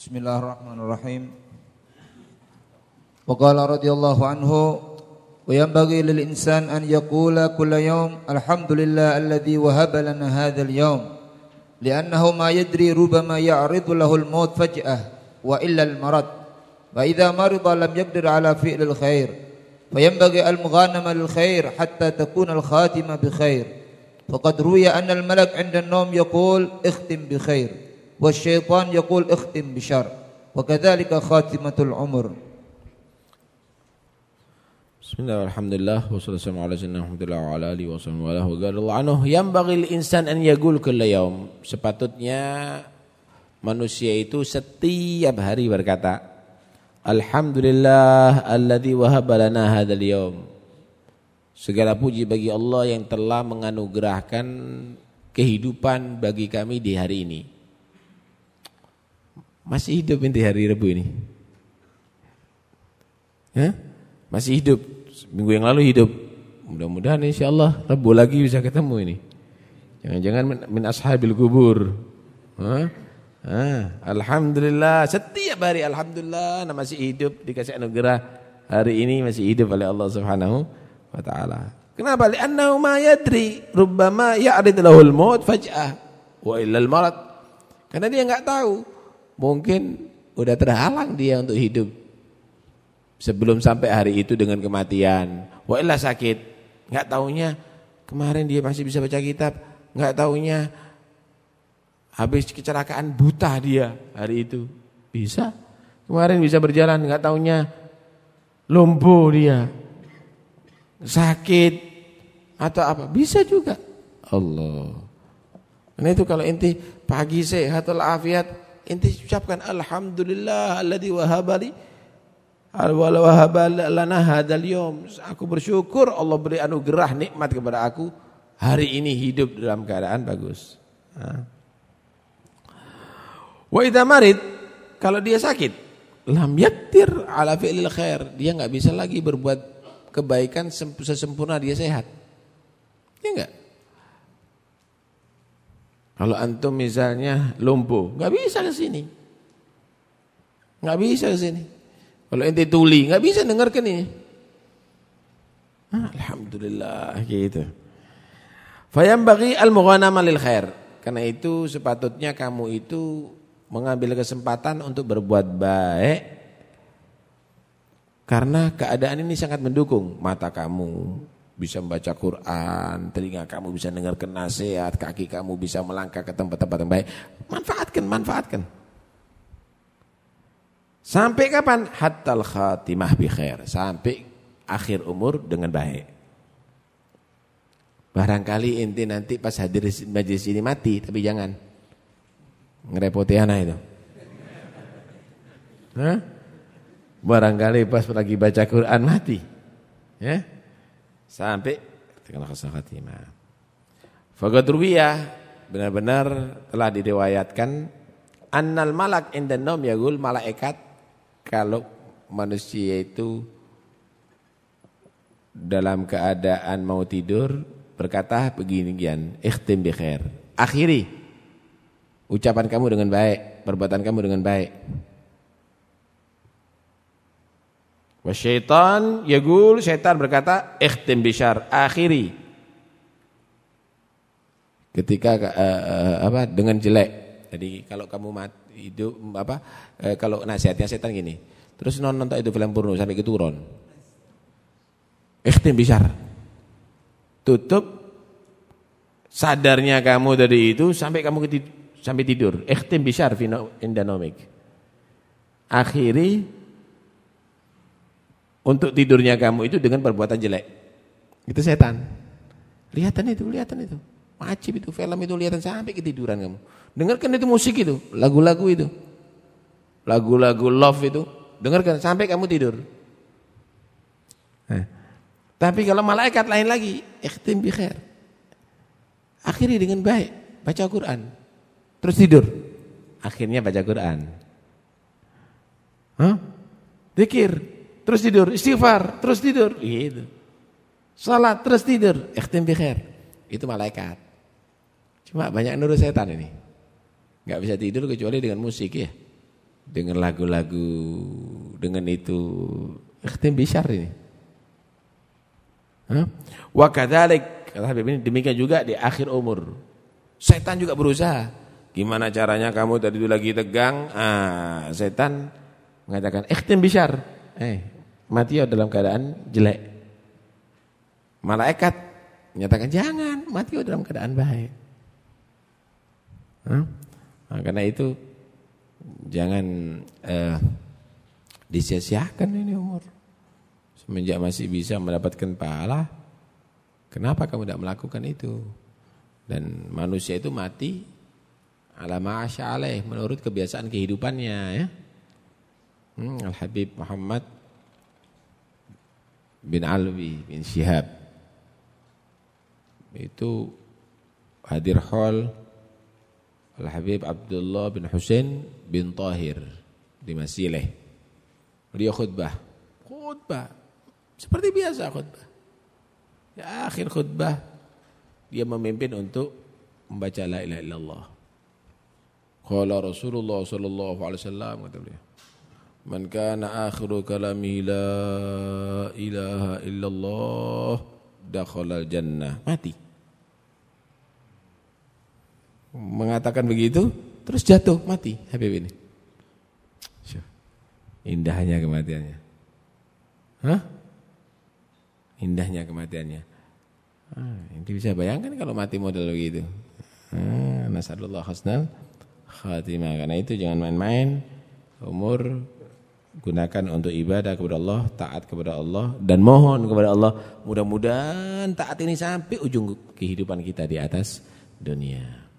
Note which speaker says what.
Speaker 1: Bismillahirrahmanirrahim. Wa qala radhiyallahu anhu wa yanbaghi lil insan an yaqula kulla yawm alhamdulillah alladhi wahaba lana hadha al-yawm li'annahu ma yadri rubama ya'ridu lahu al-maut faj'ah wa illa al-marad wa idha marida lam yaqdir ala fi'l al-khair فينبغي المغانمة للخير حتى تكون الخاتمة بخير فقد روي أن الملك عند النوم يقول اختم بخير wasyaitan yaqul ikhtim bisyar wa
Speaker 2: kadzalika khatimatul umur Bismillah alhamdulillah wassalatu ala sayyidina wa alihi wa sahbihi wa radhiyallahu anhu yang bagil insan an yaqul kull yaum sepatutnya manusia itu setiap hari berkata Alhamdulillah alladzi wahaba lana hadzal yaum. Segala puji bagi Allah yang telah menganugerahkan kehidupan bagi kami di hari ini. Masih hidup di hari Rabu ini? Ya? Masih hidup. Minggu yang lalu hidup. Mudah-mudahan insyaallah Rabu lagi bisa ketemu ini. Jangan-jangan min ashabil kubur. Ah, alhamdulillah setiap hari alhamdulillah nama masih hidup dikasih anugerah hari ini masih hidup oleh Allah Subhanahu wa taala. Kenapa? Li'annahu ma yadri rubbama ya'rid lahul maut faj'ah wa illal marad. Karena dia enggak tahu. Mungkin udah terhalang dia untuk hidup sebelum sampai hari itu dengan kematian. Wa illa sakit. Enggak taunya kemarin dia masih bisa baca kitab, enggak taunya Habis kecelakaan buta dia hari itu. Bisa. Kemarin bisa berjalan nggak taunya lumpuh dia. Sakit atau apa? Bisa juga. Allah. Karena itu kalau inti pagi sehat afiat, inti ucapkan alhamdulillah alladzi wahabali wahabalana hadzal yom. Aku bersyukur Allah beri anugerah nikmat kepada aku hari ini hidup dalam keadaan bagus. Wa idza marid kalau dia sakit lam yattir ala fi'lil khair, dia enggak bisa lagi berbuat kebaikan sesempurna dia sehat. Ya enggak? Kalau antum misalnya lumpuh, enggak bisa ke sini. Enggak bisa ke sini. Kalau ente tuli, enggak bisa dengarkan ini. Alhamdulillah gitu. Fayambaghi al-mughanama lil khair. Karena itu sepatutnya kamu itu mengambil kesempatan untuk berbuat baik karena keadaan ini sangat mendukung mata kamu bisa membaca Quran, telinga kamu bisa dengarkan nasihat, kaki kamu bisa melangkah ke tempat-tempat yang baik. Manfaatkan, manfaatkan. Sampai kapan? Hattal khatimah bi khair. Sampai akhir umur dengan baik. Barangkali inti nanti pas hadir majelis ini mati, tapi jangan. Ngerepoti anak itu. Hah? Barangkali pas lagi baca Quran mati. Ya. Sampai terkena khusnul khatimah. Faqad benar-benar telah diriwayatkan annal malak inda naum yaqul malaikat kalau manusia itu dalam keadaan mau tidur berkata beginian ikhtim bi akhiri Ucapan kamu dengan baik, perbuatan kamu dengan baik. Wasyaitan yagul syaitan berkata ikhtim bishar akhiri. Ketika uh, uh, apa dengan jelek. Jadi kalau kamu mati hidup apa uh, kalau nasihatnya setan gini. Terus nonton itu film porno sampai keturun. Ikhtim bishar. Tutup sadarnya kamu dari itu sampai kamu sampai tidur. Ikhtim bisyar fi indanomik. Akhiri untuk tidurnya kamu itu dengan perbuatan jelek. Itu setan. Lihatan itu, lihatan itu. Wajib itu, film itu lihatan sampai ketiduran kamu. Dengarkan itu musik itu, lagu-lagu itu. Lagu-lagu love itu. Dengarkan sampai kamu tidur. Nah. Tapi kalau malaikat lain lagi, ikhtim bi khair. Akhiri dengan baik, baca Quran. Terus tidur. Akhirnya baca Quran. Hah? Dikir. Terus tidur. Istighfar. Terus tidur. Gitu. Salat. Terus tidur. Ikhtim bikhair. Itu malaikat. Cuma banyak nurut setan ini. Gak bisa tidur kecuali dengan musik ya. dengan lagu-lagu dengan itu ikhtim bisyar ini. Wa kadzalik kata Habib ini demikian juga di akhir umur. Setan juga berusaha. Gimana caranya kamu tadi itu lagi tegang? Ah, setan mengatakan ikhtim bisyar. Eh, mati dalam keadaan jelek. Malaikat menyatakan jangan, mati dalam keadaan baik. Nah, karena itu jangan eh, disia-siakan ini umur. Semenjak masih bisa mendapatkan pahala, kenapa kamu tidak melakukan itu? Dan manusia itu mati ala ma'asya menurut kebiasaan kehidupannya ya. Hmm, Al Habib Muhammad bin Alwi bin Syihab itu hadir hall Al Habib Abdullah bin Husain bin Tahir di Masileh. Dia khutbah. Khutbah seperti biasa khutbah. Ya akhir khutbah dia memimpin untuk membaca la ilaha illallah. Qala Rasulullah sallallahu alaihi wasallam kata beliau. Man kana akhiru kalami la ilaha illallah dakhala jannah. Mati. Mengatakan begitu terus jatuh mati Habib ini. Indahnya kematiannya. Hah? Indahnya kematiannya. Ah, ini bisa bayangkan kalau mati model begitu. Ah, nasallallahu husnal khatimah. Karena itu jangan main-main umur gunakan untuk ibadah kepada Allah, taat kepada Allah dan mohon kepada Allah mudah-mudahan taat ini sampai ujung kehidupan kita di atas dunia.